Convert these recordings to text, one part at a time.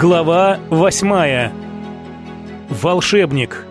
Глава восьмая. Волшебник.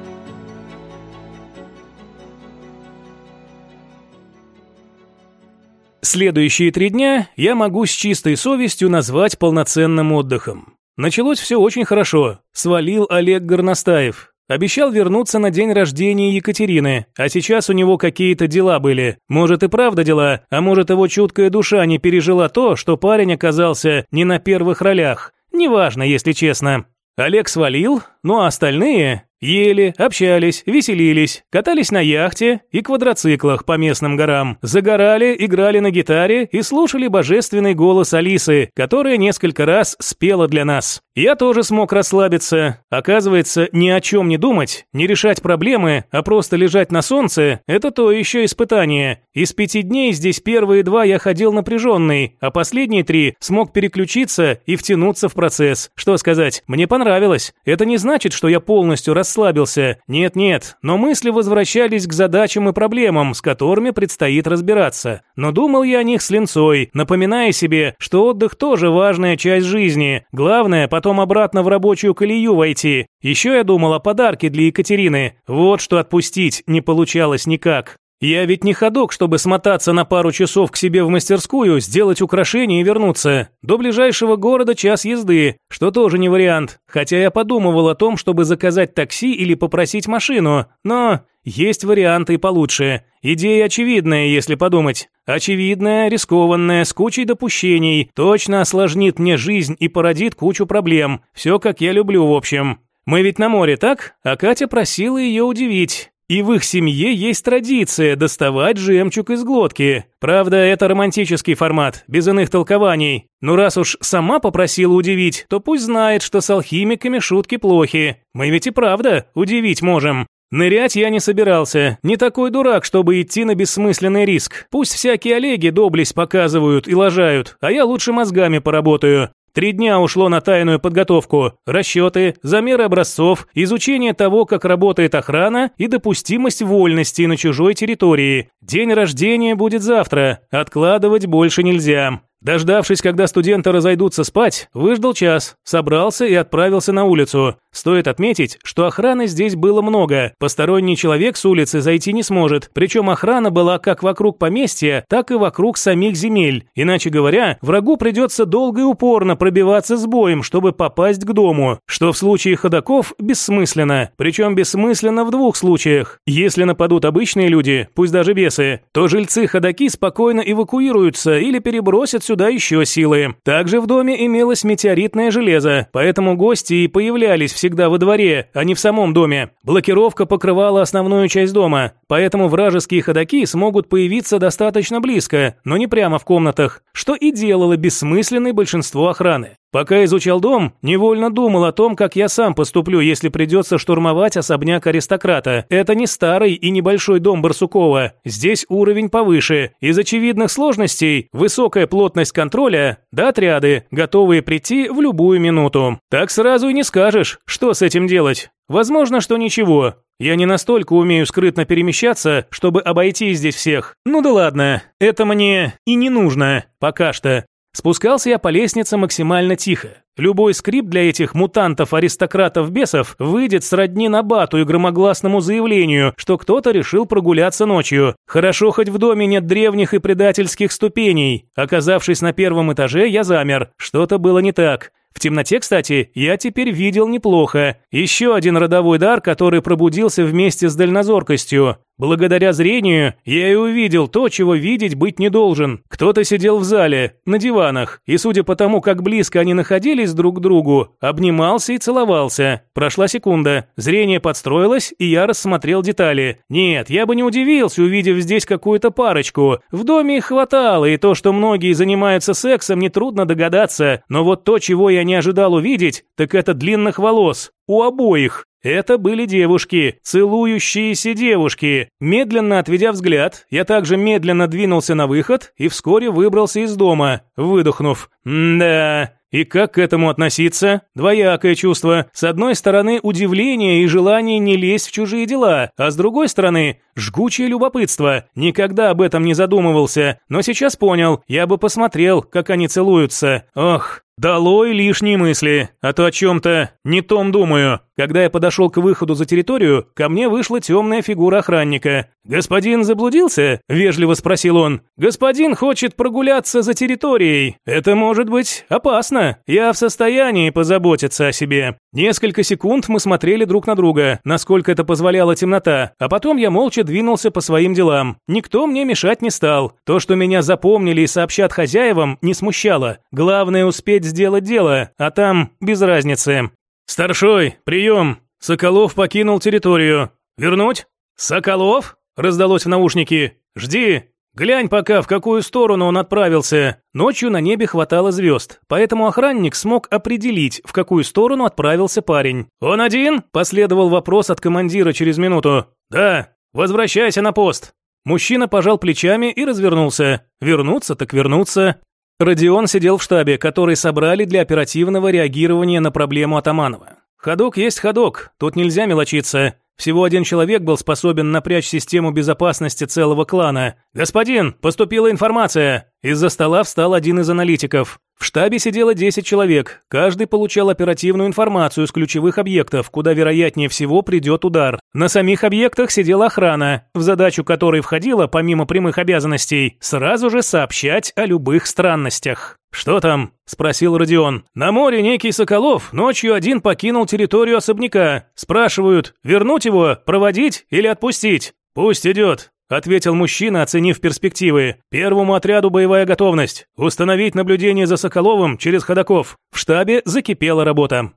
Следующие три дня я могу с чистой совестью назвать полноценным отдыхом. Началось все очень хорошо. Свалил Олег Горностаев. Обещал вернуться на день рождения Екатерины, а сейчас у него какие-то дела были. Может и правда дела, а может его чуткая душа не пережила то, что парень оказался не на первых ролях. Неважно, если честно. Олег свалил, ну а остальные Ели, общались, веселились, катались на яхте и квадроциклах по местным горам, загорали, играли на гитаре и слушали божественный голос Алисы, которая несколько раз спела для нас. Я тоже смог расслабиться. Оказывается, ни о чем не думать, не решать проблемы, а просто лежать на солнце – это то еще испытание. Из пяти дней здесь первые два я ходил напряженный, а последние три смог переключиться и втянуться в процесс. Что сказать, мне понравилось. Это не значит, что я полностью расслабился. Нет-нет, но мысли возвращались к задачам и проблемам, с которыми предстоит разбираться. Но думал я о них с линцой, напоминая себе, что отдых тоже важная часть жизни. Главное, потом обратно в рабочую колею войти. Еще я думал о подарке для Екатерины. Вот что отпустить не получалось никак. Я ведь не ходок, чтобы смотаться на пару часов к себе в мастерскую, сделать украшение и вернуться. До ближайшего города час езды, что тоже не вариант. Хотя я подумывал о том, чтобы заказать такси или попросить машину, но есть варианты получше. Идея очевидная, если подумать. Очевидная, рискованная, с кучей допущений, точно осложнит мне жизнь и породит кучу проблем. Все как я люблю, в общем. Мы ведь на море, так? А Катя просила ее удивить. И в их семье есть традиция доставать жемчуг из глотки. Правда, это романтический формат, без иных толкований. Но раз уж сама попросила удивить, то пусть знает, что с алхимиками шутки плохи. Мы ведь и правда удивить можем. Нырять я не собирался. Не такой дурак, чтобы идти на бессмысленный риск. Пусть всякие Олеги доблесть показывают и лажают, а я лучше мозгами поработаю. Три дня ушло на тайную подготовку, расчеты, замеры образцов, изучение того, как работает охрана и допустимость вольности на чужой территории. День рождения будет завтра, откладывать больше нельзя. Дождавшись, когда студенты разойдутся спать, выждал час, собрался и отправился на улицу. Стоит отметить, что охраны здесь было много. Посторонний человек с улицы зайти не сможет. Причем охрана была как вокруг поместья, так и вокруг самих земель. Иначе говоря, врагу придется долго и упорно пробиваться с боем, чтобы попасть к дому. Что в случае ходаков бессмысленно. Причем бессмысленно в двух случаях. Если нападут обычные люди, пусть даже бесы, то жильцы-ходаки спокойно эвакуируются или перебросят сюда еще силы. Также в доме имелось метеоритное железо, поэтому гости и появлялись всегда во дворе, а не в самом доме. Блокировка покрывала основную часть дома, поэтому вражеские ходаки смогут появиться достаточно близко, но не прямо в комнатах, что и делало бессмысленной большинство охраны. Пока изучал дом, невольно думал о том, как я сам поступлю, если придется штурмовать особняк аристократа. Это не старый и небольшой дом Барсукова. Здесь уровень повыше. Из очевидных сложностей – высокая плотность контроля, да отряды, готовые прийти в любую минуту. Так сразу и не скажешь, что с этим делать. Возможно, что ничего. Я не настолько умею скрытно перемещаться, чтобы обойти здесь всех. Ну да ладно, это мне и не нужно, пока что. Спускался я по лестнице максимально тихо. Любой скрип для этих мутантов-аристократов-бесов выйдет сродни набату и громогласному заявлению, что кто-то решил прогуляться ночью. Хорошо, хоть в доме нет древних и предательских ступеней. Оказавшись на первом этаже, я замер. Что-то было не так. В темноте, кстати, я теперь видел неплохо. Еще один родовой дар, который пробудился вместе с дальнозоркостью. Благодаря зрению я и увидел то, чего видеть быть не должен. Кто-то сидел в зале, на диванах, и судя по тому, как близко они находились друг к другу, обнимался и целовался. Прошла секунда, зрение подстроилось, и я рассмотрел детали. Нет, я бы не удивился, увидев здесь какую-то парочку. В доме их хватало, и то, что многие занимаются сексом, нетрудно догадаться. Но вот то, чего я не ожидал увидеть, так это длинных волос. У обоих. Это были девушки, целующиеся девушки. Медленно отведя взгляд, я также медленно двинулся на выход и вскоре выбрался из дома, выдохнув. «Да, и как к этому относиться? Двоякое чувство. С одной стороны, удивление и желание не лезть в чужие дела, а с другой стороны, Жгучее любопытство. Никогда об этом не задумывался, но сейчас понял, я бы посмотрел, как они целуются. Ох, «Долой лишние мысли, а то о чем-то не том думаю». Когда я подошел к выходу за территорию, ко мне вышла темная фигура охранника. «Господин заблудился?» – вежливо спросил он. «Господин хочет прогуляться за территорией. Это может быть опасно. Я в состоянии позаботиться о себе». Несколько секунд мы смотрели друг на друга, насколько это позволяла темнота, а потом я молча двинулся по своим делам. Никто мне мешать не стал. То, что меня запомнили и сообщат хозяевам, не смущало. Главное успеть сделать дело, а там без разницы. «Старшой, прием! Соколов покинул территорию. Вернуть?» «Соколов?» – раздалось в наушнике. «Жди! Глянь пока, в какую сторону он отправился». Ночью на небе хватало звезд, поэтому охранник смог определить, в какую сторону отправился парень. «Он один?» – последовал вопрос от командира через минуту. «Да, возвращайся на пост». Мужчина пожал плечами и развернулся. Вернуться так вернуться. Родион сидел в штабе, который собрали для оперативного реагирования на проблему Атаманова. Ходок есть ходок, тут нельзя мелочиться. Всего один человек был способен напрячь систему безопасности целого клана. «Господин, поступила информация!» Из-за стола встал один из аналитиков. В штабе сидело 10 человек, каждый получал оперативную информацию с ключевых объектов, куда вероятнее всего придет удар. На самих объектах сидела охрана, в задачу которой входило, помимо прямых обязанностей, сразу же сообщать о любых странностях. «Что там?» – спросил Родион. «На море некий Соколов ночью один покинул территорию особняка. Спрашивают, вернуть его, проводить или отпустить? Пусть идет ответил мужчина, оценив перспективы. Первому отряду боевая готовность. Установить наблюдение за Соколовым через ходаков. В штабе закипела работа.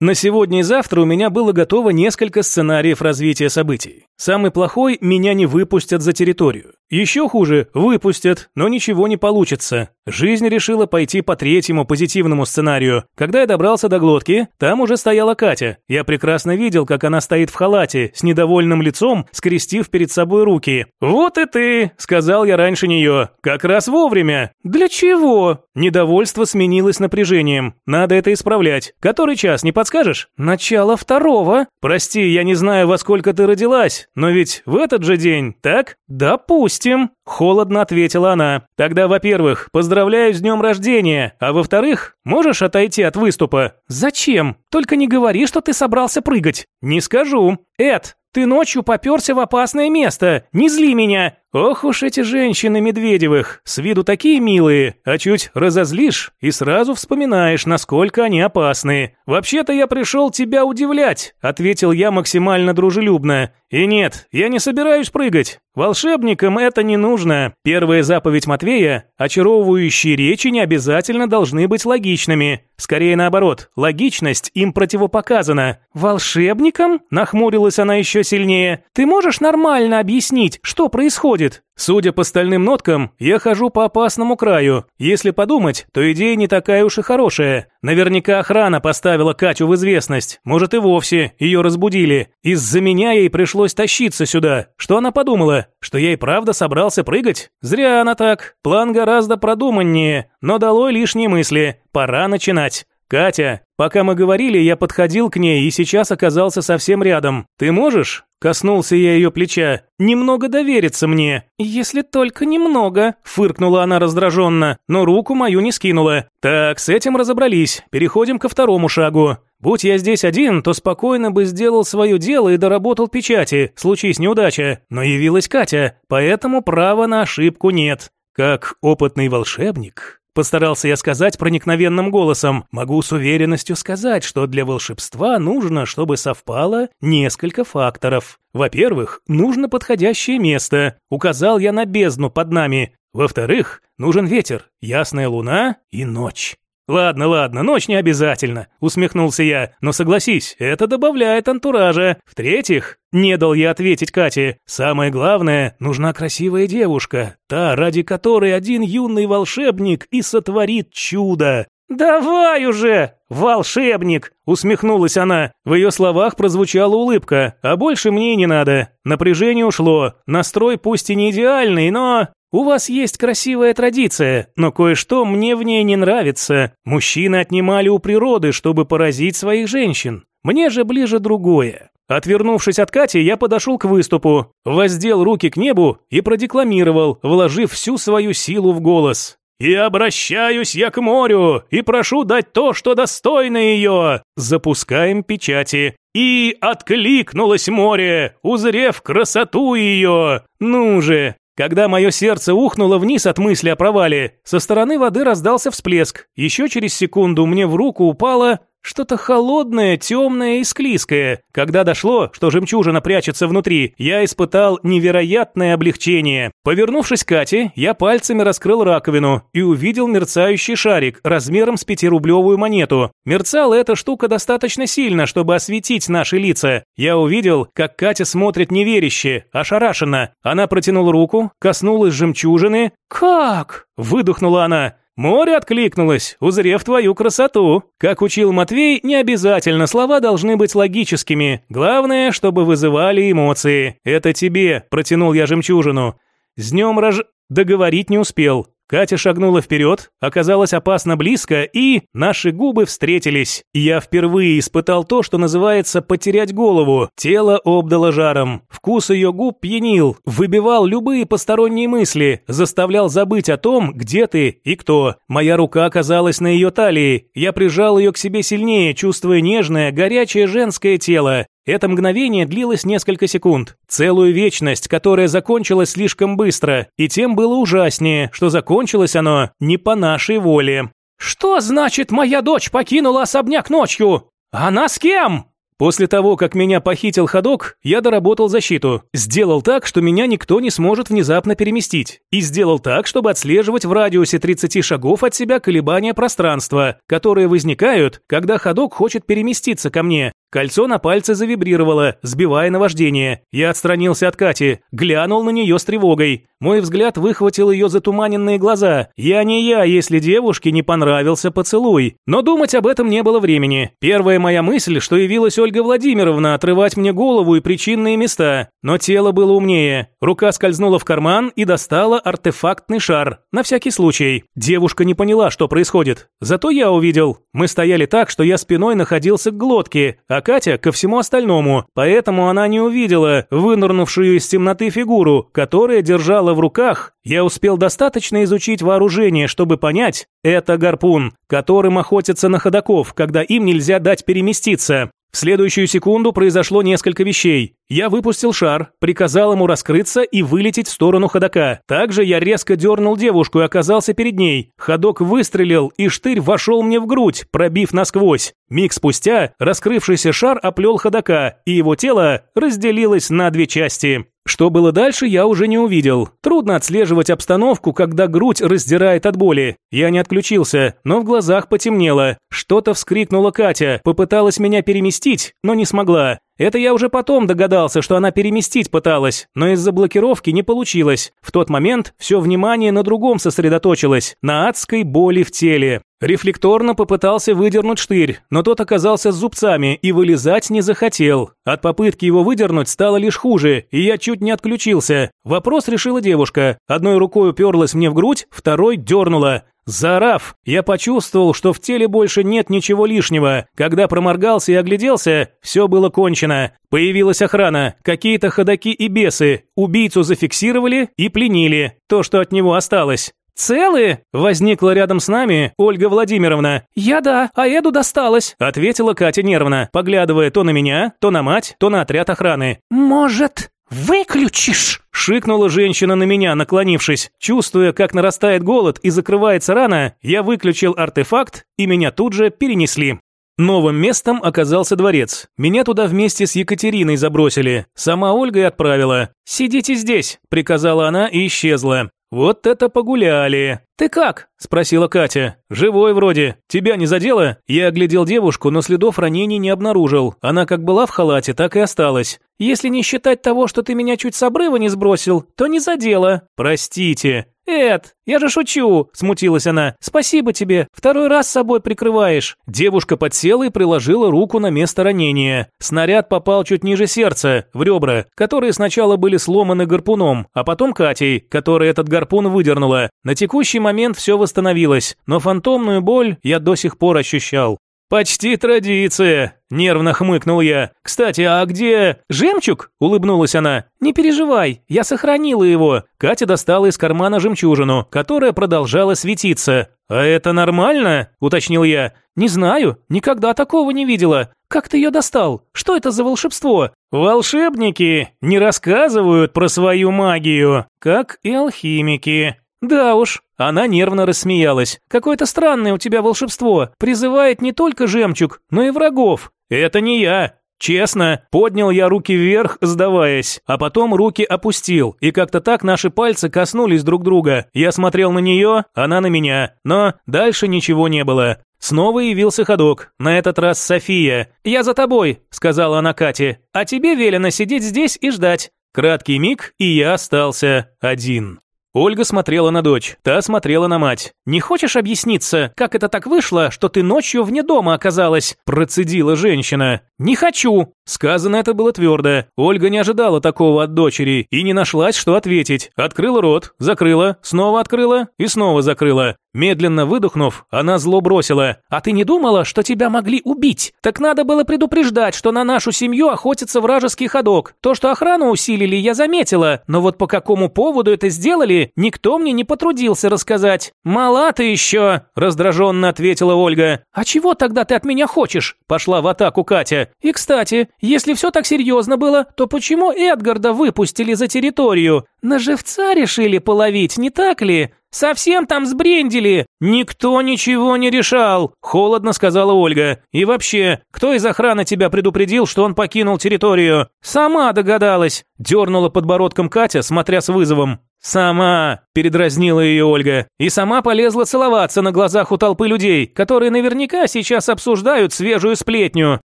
На сегодня и завтра у меня было готово несколько сценариев развития событий. Самый плохой – меня не выпустят за территорию. Еще хуже – выпустят, но ничего не получится. Жизнь решила пойти по третьему позитивному сценарию. Когда я добрался до глотки, там уже стояла Катя. Я прекрасно видел, как она стоит в халате, с недовольным лицом, скрестив перед собой руки. «Вот и ты!» – сказал я раньше нее. «Как раз вовремя!» «Для чего?» Недовольство сменилось напряжением. Надо это исправлять. Который час, не подскажешь? Начало второго. Прости, я не знаю, во сколько ты родилась, но ведь в этот же день, так? Допустим. Холодно ответила она. Тогда, во-первых, поздравляю с днем рождения, а во-вторых, можешь отойти от выступа? Зачем? Только не говори, что ты собрался прыгать. Не скажу. Эд, ты ночью попёрся в опасное место. Не зли меня. Ох уж эти женщины Медведевых, с виду такие милые, а чуть разозлишь и сразу вспоминаешь, насколько они опасны. Вообще-то я пришел тебя удивлять, ответил я максимально дружелюбно. И нет, я не собираюсь прыгать. Волшебникам это не нужно. Первая заповедь Матвея – очаровывающие речи не обязательно должны быть логичными. Скорее наоборот, логичность им противопоказана. «Волшебникам?» – нахмурилась она еще сильнее. «Ты можешь нормально объяснить, что происходит?» Судя по стальным ноткам, я хожу по опасному краю. Если подумать, то идея не такая уж и хорошая. Наверняка охрана поставила Катю в известность. Может и вовсе ее разбудили. Из-за меня ей пришлось тащиться сюда. Что она подумала? Что я и правда собрался прыгать? Зря она так. План гораздо продуманнее. Но долой лишние мысли. Пора начинать. «Катя, пока мы говорили, я подходил к ней и сейчас оказался совсем рядом. Ты можешь?» Коснулся я ее плеча. «Немного довериться мне». «Если только немного», – фыркнула она раздраженно, но руку мою не скинула. «Так, с этим разобрались. Переходим ко второму шагу. Будь я здесь один, то спокойно бы сделал свое дело и доработал печати, случись неудача. Но явилась Катя, поэтому права на ошибку нет. Как опытный волшебник, Постарался я сказать проникновенным голосом. Могу с уверенностью сказать, что для волшебства нужно, чтобы совпало несколько факторов. Во-первых, нужно подходящее место. Указал я на бездну под нами. Во-вторых, нужен ветер, ясная луна и ночь. «Ладно, ладно, ночь не обязательно», — усмехнулся я. «Но согласись, это добавляет антуража. В-третьих, не дал я ответить Кате, самое главное, нужна красивая девушка, та, ради которой один юный волшебник и сотворит чудо». «Давай уже, волшебник!» – усмехнулась она. В ее словах прозвучала улыбка, а больше мне не надо. Напряжение ушло, настрой пусть и не идеальный, но... У вас есть красивая традиция, но кое-что мне в ней не нравится. Мужчины отнимали у природы, чтобы поразить своих женщин. Мне же ближе другое. Отвернувшись от Кати, я подошел к выступу, воздел руки к небу и продекламировал, вложив всю свою силу в голос. «И обращаюсь я к морю, и прошу дать то, что достойно ее!» Запускаем печати. «И откликнулось море, узрев красоту ее!» «Ну же!» Когда мое сердце ухнуло вниз от мысли о провале, со стороны воды раздался всплеск. Еще через секунду мне в руку упала что-то холодное, темное и склизкое. Когда дошло, что жемчужина прячется внутри, я испытал невероятное облегчение. Повернувшись к Кате, я пальцами раскрыл раковину и увидел мерцающий шарик размером с пятирублевую монету. Мерцала эта штука достаточно сильно, чтобы осветить наши лица. Я увидел, как Катя смотрит неверяще, ошарашенно. Она протянула руку, коснулась жемчужины. «Как?» – выдохнула она. Море откликнулось, узрев твою красоту. Как учил Матвей, не обязательно слова должны быть логическими. Главное, чтобы вызывали эмоции. Это тебе, протянул я жемчужину. С днем рож... Договорить не успел. Катя шагнула вперед, оказалась опасно близко, и наши губы встретились. Я впервые испытал то, что называется потерять голову. Тело обдало жаром. Вкус ее губ пьянил, выбивал любые посторонние мысли, заставлял забыть о том, где ты и кто. Моя рука оказалась на ее талии. Я прижал ее к себе сильнее, чувствуя нежное, горячее женское тело. Это мгновение длилось несколько секунд, целую вечность, которая закончилась слишком быстро, и тем было ужаснее, что закончилось оно не по нашей воле. «Что значит, моя дочь покинула особняк ночью? Она с кем?» После того, как меня похитил ходок, я доработал защиту. Сделал так, что меня никто не сможет внезапно переместить. И сделал так, чтобы отслеживать в радиусе 30 шагов от себя колебания пространства, которые возникают, когда ходок хочет переместиться ко мне. Кольцо на пальце завибрировало, сбивая наваждение. Я отстранился от Кати, глянул на нее с тревогой. Мой взгляд выхватил ее затуманенные глаза. Я не я, если девушке не понравился поцелуй. Но думать об этом не было времени. Первая моя мысль, что явилась Ольга Владимировна отрывать мне голову и причинные места. Но тело было умнее. Рука скользнула в карман и достала артефактный шар. На всякий случай. Девушка не поняла, что происходит. Зато я увидел. Мы стояли так, что я спиной находился к глотке, а Катя ко всему остальному, поэтому она не увидела вынырнувшую из темноты фигуру, которая держала в руках. Я успел достаточно изучить вооружение, чтобы понять, это гарпун, которым охотятся на ходаков, когда им нельзя дать переместиться. В следующую секунду произошло несколько вещей. Я выпустил шар, приказал ему раскрыться и вылететь в сторону ходока. Также я резко дернул девушку и оказался перед ней. Ходок выстрелил, и штырь вошел мне в грудь, пробив насквозь. Миг спустя раскрывшийся шар оплел ходока, и его тело разделилось на две части. Что было дальше, я уже не увидел. Трудно отслеживать обстановку, когда грудь раздирает от боли. Я не отключился, но в глазах потемнело. Что-то вскрикнула Катя, попыталась меня переместить, но не смогла. Это я уже потом догадался, что она переместить пыталась, но из-за блокировки не получилось. В тот момент все внимание на другом сосредоточилось, на адской боли в теле. Рефлекторно попытался выдернуть штырь, но тот оказался с зубцами и вылезать не захотел. От попытки его выдернуть стало лишь хуже, и я чуть не отключился. Вопрос решила девушка. Одной рукой уперлась мне в грудь, второй дернула. Заорав, я почувствовал, что в теле больше нет ничего лишнего. Когда проморгался и огляделся, все было кончено. Появилась охрана, какие-то ходаки и бесы. Убийцу зафиксировали и пленили. То, что от него осталось. «Целые?» – возникла рядом с нами Ольга Владимировна. «Я да, а Эду досталось», – ответила Катя нервно, поглядывая то на меня, то на мать, то на отряд охраны. «Может, выключишь?» – шикнула женщина на меня, наклонившись. Чувствуя, как нарастает голод и закрывается рана, я выключил артефакт, и меня тут же перенесли. Новым местом оказался дворец. Меня туда вместе с Екатериной забросили. Сама Ольга и отправила. «Сидите здесь», – приказала она и исчезла. «Вот это погуляли!» «Ты как?» – спросила Катя. «Живой вроде. Тебя не задело?» Я оглядел девушку, но следов ранений не обнаружил. Она как была в халате, так и осталась. «Если не считать того, что ты меня чуть с обрыва не сбросил, то не задело». «Простите». «Эд, я же шучу», – смутилась она. «Спасибо тебе, второй раз с собой прикрываешь». Девушка подсела и приложила руку на место ранения. Снаряд попал чуть ниже сердца, в ребра, которые сначала были сломаны гарпуном, а потом Катей, которая этот гарпун выдернула. На текущий момент все восстановилось, но фантомную боль я до сих пор ощущал. «Почти традиция», – нервно хмыкнул я. «Кстати, а где...» «Жемчуг?» – улыбнулась она. «Не переживай, я сохранила его». Катя достала из кармана жемчужину, которая продолжала светиться. «А это нормально?» – уточнил я. «Не знаю, никогда такого не видела. Как ты ее достал? Что это за волшебство?» «Волшебники не рассказывают про свою магию, как и алхимики». «Да уж». Она нервно рассмеялась. «Какое-то странное у тебя волшебство. Призывает не только жемчуг, но и врагов». «Это не я. Честно, поднял я руки вверх, сдаваясь, а потом руки опустил, и как-то так наши пальцы коснулись друг друга. Я смотрел на нее, она на меня, но дальше ничего не было. Снова явился ходок, на этот раз София. «Я за тобой», — сказала она Кате, «а тебе велено сидеть здесь и ждать». Краткий миг, и я остался один. Ольга смотрела на дочь, та смотрела на мать. «Не хочешь объясниться, как это так вышло, что ты ночью вне дома оказалась?» Процедила женщина. «Не хочу!» Сказано это было твердо. Ольга не ожидала такого от дочери и не нашлась, что ответить. Открыла рот, закрыла, снова открыла и снова закрыла. Медленно выдохнув, она зло бросила. «А ты не думала, что тебя могли убить? Так надо было предупреждать, что на нашу семью охотится вражеский ходок. То, что охрану усилили, я заметила, но вот по какому поводу это сделали, никто мне не потрудился рассказать». «Мала ты еще!» – раздраженно ответила Ольга. «А чего тогда ты от меня хочешь?» – пошла в атаку Катя. «И, кстати, если все так серьезно было, то почему Эдгарда выпустили за территорию? На живца решили половить, не так ли? Совсем там сбрендили. Никто ничего не решал, холодно сказала Ольга. И вообще, кто из охраны тебя предупредил, что он покинул территорию? Сама догадалась, дернула подбородком Катя, смотря с вызовом. «Сама!» – передразнила ее Ольга. И сама полезла целоваться на глазах у толпы людей, которые наверняка сейчас обсуждают свежую сплетню.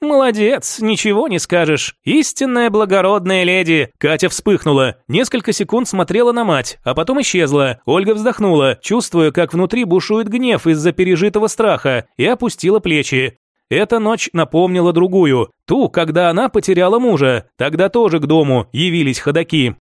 «Молодец, ничего не скажешь. Истинная благородная леди!» Катя вспыхнула. Несколько секунд смотрела на мать, а потом исчезла. Ольга вздохнула, чувствуя, как внутри бушует гнев из-за пережитого страха, и опустила плечи. Эта ночь напомнила другую, ту, когда она потеряла мужа. Тогда тоже к дому явились ходаки.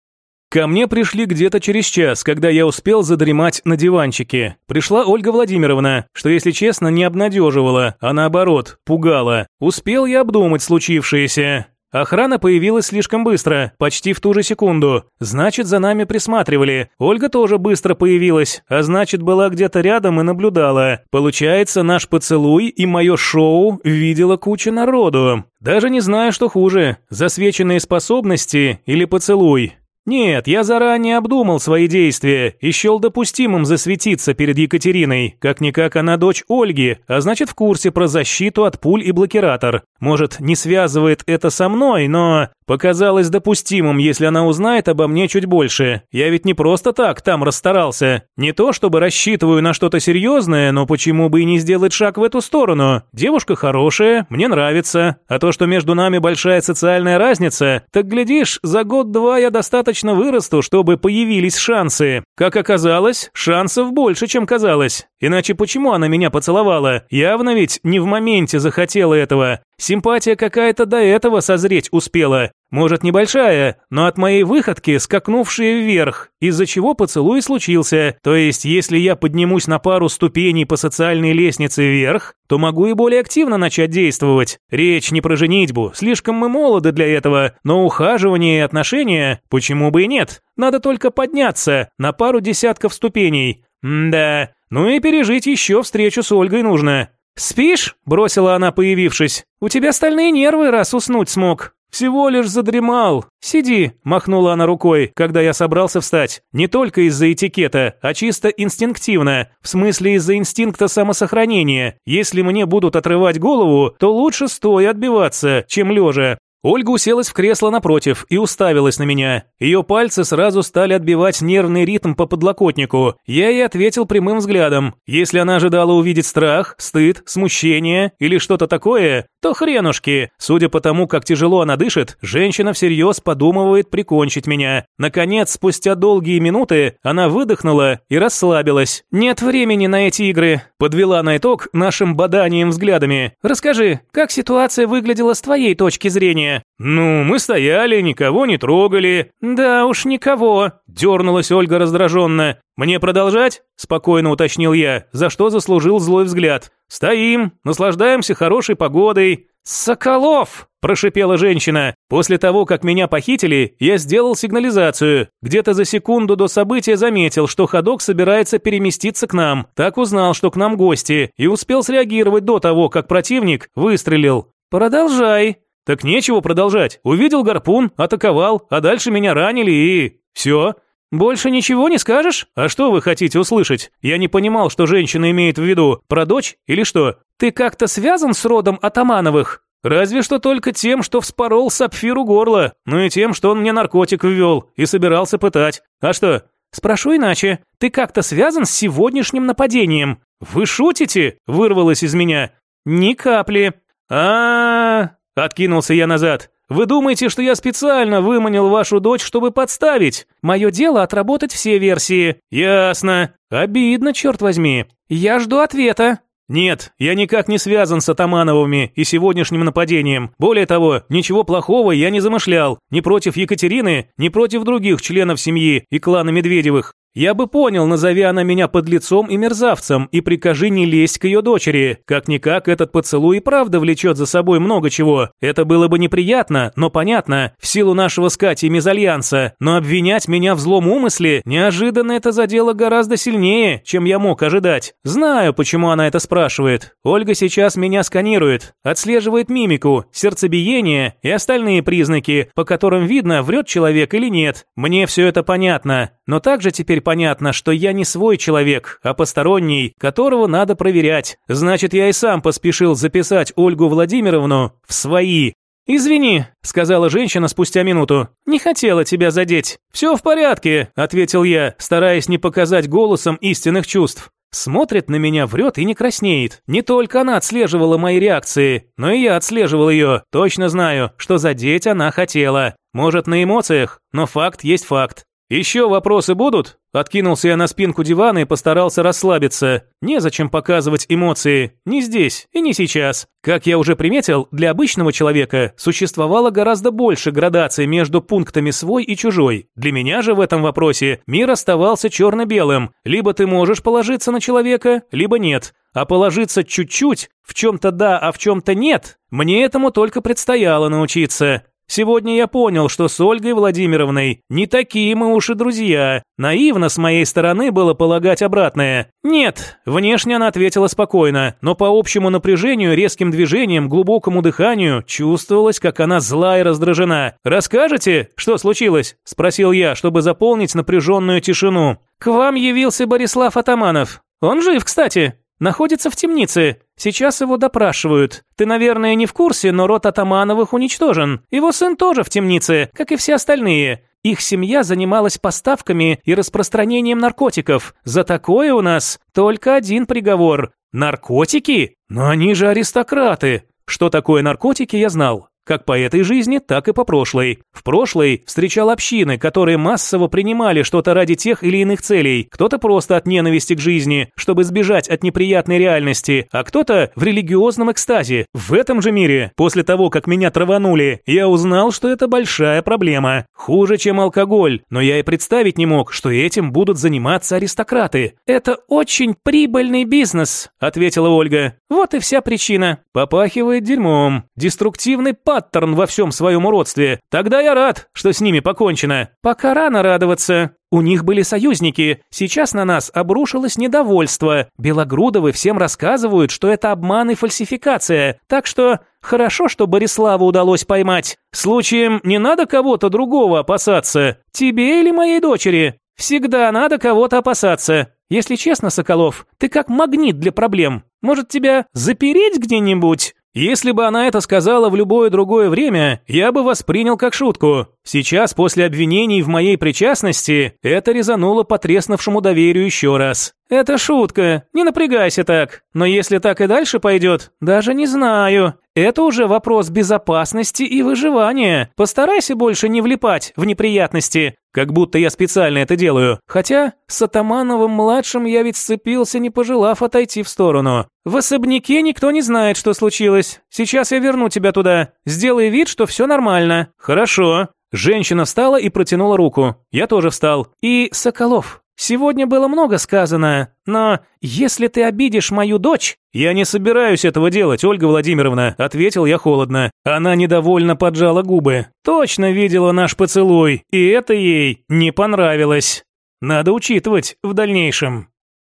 Ко мне пришли где-то через час, когда я успел задремать на диванчике. Пришла Ольга Владимировна, что, если честно, не обнадеживала, а наоборот, пугала. Успел я обдумать случившееся. Охрана появилась слишком быстро, почти в ту же секунду. Значит, за нами присматривали. Ольга тоже быстро появилась, а значит, была где-то рядом и наблюдала. Получается, наш поцелуй и мое шоу видела куча народу. Даже не знаю, что хуже, засвеченные способности или поцелуй. Нет, я заранее обдумал свои действия и счел допустимым засветиться перед Екатериной. Как-никак она дочь Ольги, а значит в курсе про защиту от пуль и блокиратор. Может, не связывает это со мной, но... Показалось допустимым, если она узнает обо мне чуть больше. Я ведь не просто так там расстарался. Не то, чтобы рассчитываю на что-то серьезное, но почему бы и не сделать шаг в эту сторону? Девушка хорошая, мне нравится. А то, что между нами большая социальная разница, так глядишь, за год-два я достаточно вырасту, чтобы появились шансы. Как оказалось, шансов больше, чем казалось. Иначе почему она меня поцеловала? Явно ведь не в моменте захотела этого. Симпатия какая-то до этого созреть успела. Может, небольшая, но от моей выходки скакнувшая вверх, из-за чего поцелуй случился. То есть, если я поднимусь на пару ступеней по социальной лестнице вверх, то могу и более активно начать действовать. Речь не про женитьбу, слишком мы молоды для этого, но ухаживание и отношения, почему бы и нет? Надо только подняться на пару десятков ступеней. М да, ну и пережить еще встречу с Ольгой нужно. «Спишь?» – бросила она, появившись. «У тебя стальные нервы, раз уснуть смог». «Всего лишь задремал. Сиди», – махнула она рукой, когда я собрался встать. Не только из-за этикета, а чисто инстинктивно. В смысле из-за инстинкта самосохранения. Если мне будут отрывать голову, то лучше стоя отбиваться, чем лежа. Ольга уселась в кресло напротив и уставилась на меня. Ее пальцы сразу стали отбивать нервный ритм по подлокотнику. Я ей ответил прямым взглядом. Если она ожидала увидеть страх, стыд, смущение или что-то такое, то хренушки. Судя по тому, как тяжело она дышит, женщина всерьез подумывает прикончить меня. Наконец, спустя долгие минуты, она выдохнула и расслабилась. «Нет времени на эти игры», – подвела на итог нашим боданием взглядами. «Расскажи, как ситуация выглядела с твоей точки зрения?» Мне. Ну, мы стояли, никого не трогали. Да уж никого, дернулась Ольга раздраженно. Мне продолжать? Спокойно уточнил я, за что заслужил злой взгляд. Стоим, наслаждаемся хорошей погодой. «Соколов!» – прошипела женщина. «После того, как меня похитили, я сделал сигнализацию. Где-то за секунду до события заметил, что ходок собирается переместиться к нам. Так узнал, что к нам гости, и успел среагировать до того, как противник выстрелил. Продолжай». «Так нечего продолжать. Увидел гарпун, атаковал, а дальше меня ранили и... все. «Больше ничего не скажешь? А что вы хотите услышать? Я не понимал, что женщина имеет в виду. Про дочь или что? Ты как-то связан с родом Атамановых?» «Разве что только тем, что вспорол сапфиру горло, ну и тем, что он мне наркотик ввел и собирался пытать. А что?» «Спрошу иначе. Ты как-то связан с сегодняшним нападением?» «Вы шутите?» – вырвалось из меня. «Ни капли». А, -а, а Откинулся я назад. Вы думаете, что я специально выманил вашу дочь, чтобы подставить? Мое дело отработать все версии. Ясно. Обидно, черт возьми. Я жду ответа. Нет, я никак не связан с Атамановыми и сегодняшним нападением. Более того, ничего плохого я не замышлял. Ни против Екатерины, ни против других членов семьи и клана Медведевых. Я бы понял, назови она меня подлецом и мерзавцем, и прикажи не лезть к ее дочери. Как-никак этот поцелуй и правда влечет за собой много чего. Это было бы неприятно, но понятно, в силу нашего с Катей мезальянса. Но обвинять меня в злом умысле, неожиданно это задело гораздо сильнее, чем я мог ожидать. Знаю, почему она это спрашивает. Ольга сейчас меня сканирует, отслеживает мимику, сердцебиение и остальные признаки, по которым видно, врет человек или нет. Мне все это понятно. Но также теперь понятно, что я не свой человек, а посторонний, которого надо проверять. Значит, я и сам поспешил записать Ольгу Владимировну в свои. «Извини», — сказала женщина спустя минуту. «Не хотела тебя задеть». «Все в порядке», — ответил я, стараясь не показать голосом истинных чувств. Смотрит на меня, врет и не краснеет. Не только она отслеживала мои реакции, но и я отслеживал ее. Точно знаю, что задеть она хотела. Может, на эмоциях, но факт есть факт. «Еще вопросы будут?» Откинулся я на спинку дивана и постарался расслабиться. Незачем показывать эмоции. Не здесь и не сейчас. Как я уже приметил, для обычного человека существовало гораздо больше градаций между пунктами свой и чужой. Для меня же в этом вопросе мир оставался черно-белым. Либо ты можешь положиться на человека, либо нет. А положиться чуть-чуть, в чем-то да, а в чем-то нет, мне этому только предстояло научиться. Сегодня я понял, что с Ольгой Владимировной не такие мы уж и друзья. Наивно с моей стороны было полагать обратное. Нет, внешне она ответила спокойно, но по общему напряжению, резким движениям, глубокому дыханию чувствовалось, как она зла и раздражена. «Расскажете, что случилось?» – спросил я, чтобы заполнить напряженную тишину. «К вам явился Борислав Атаманов. Он жив, кстати. Находится в темнице. Сейчас его допрашивают. Ты, наверное, не в курсе, но род Атамановых уничтожен. Его сын тоже в темнице, как и все остальные. Их семья занималась поставками и распространением наркотиков. За такое у нас только один приговор. Наркотики? Но они же аристократы. Что такое наркотики, я знал. Как по этой жизни, так и по прошлой. В прошлой встречал общины, которые массово принимали что-то ради тех или иных целей. Кто-то просто от ненависти к жизни, чтобы сбежать от неприятной реальности, а кто-то в религиозном экстазе. В этом же мире, после того, как меня траванули, я узнал, что это большая проблема. Хуже, чем алкоголь, но я и представить не мог, что этим будут заниматься аристократы. «Это очень прибыльный бизнес», — ответила Ольга. «Вот и вся причина. Попахивает дерьмом. Деструктивный паттерн во всем своем уродстве. Тогда я рад, что с ними покончено. Пока рано радоваться. У них были союзники. Сейчас на нас обрушилось недовольство. Белогрудовы всем рассказывают, что это обман и фальсификация. Так что хорошо, что Бориславу удалось поймать. Случаем не надо кого-то другого опасаться. Тебе или моей дочери? Всегда надо кого-то опасаться. Если честно, Соколов, ты как магнит для проблем. Может, тебя запереть где-нибудь? Если бы она это сказала в любое другое время, я бы воспринял как шутку. Сейчас, после обвинений в моей причастности, это резануло по треснувшему доверию еще раз. Это шутка, не напрягайся так. Но если так и дальше пойдет, даже не знаю. Это уже вопрос безопасности и выживания. Постарайся больше не влипать в неприятности. Как будто я специально это делаю. Хотя с Атамановым-младшим я ведь сцепился, не пожелав отойти в сторону. В особняке никто не знает, что случилось. Сейчас я верну тебя туда. Сделай вид, что все нормально. Хорошо. Женщина встала и протянула руку. Я тоже встал. И Соколов. Сегодня было много сказано, но если ты обидишь мою дочь, я не собираюсь этого делать, Ольга Владимировна, ответил я холодно. Она недовольно поджала губы. Точно видела наш поцелуй, и это ей не понравилось. Надо учитывать в дальнейшем.